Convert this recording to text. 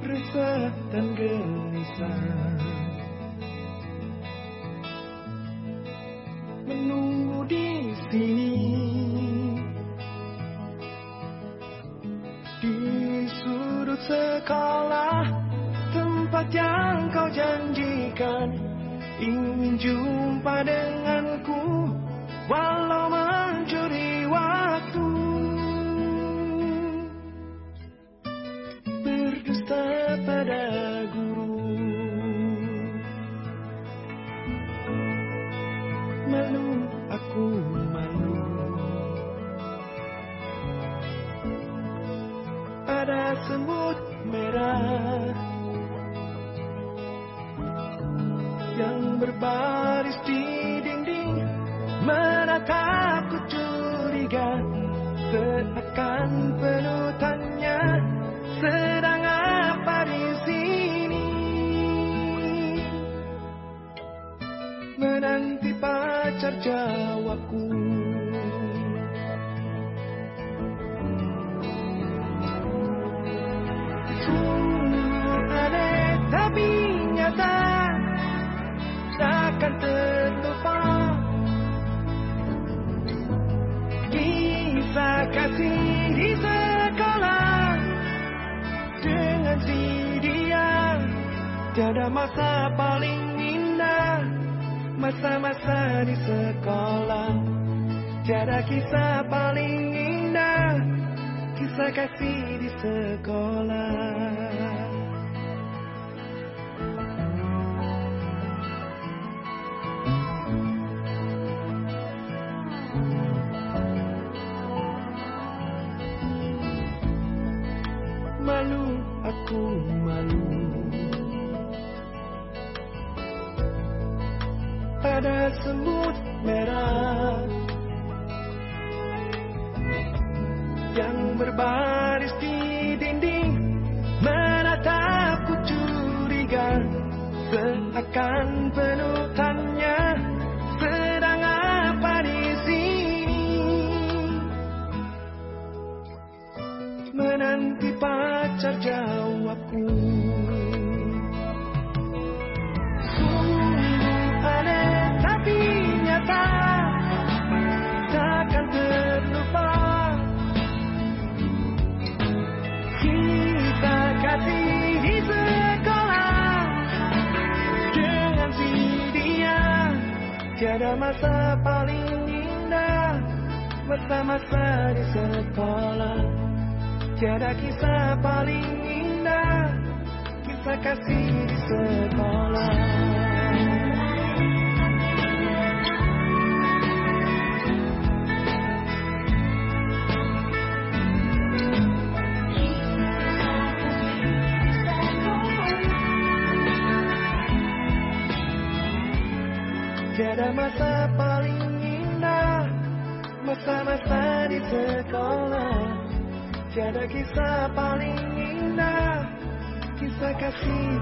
Resah dan gelisah yang kau janjikan Ingin jumpa denganku Walau mencuri waktu. Berdusta pada guru Malu aku malu. Ada semut merah Seakan penuh tanya Sedang apa di sini? Menanti pacar jawabku. Sungguh Kisah kasih di sekolah Dengan si dia Tiada masa paling indah Masa-masa di sekolah. Tiada kisah paling indah Kisah kasih di sekolah aku malu. Ada semut merah Yang berbaris di dinding Menatapku curiga. Seakan penuh tanya Sedang apa di sini? Menanti pacar jawabku Tiada masa paling indah Masa-masa di sekolah. Tiada kisah paling indah Kisah kasih di sekolah. Tiada masa paling indah Masa-masa di sekolah. Tiada kisah paling indah Kisah kasih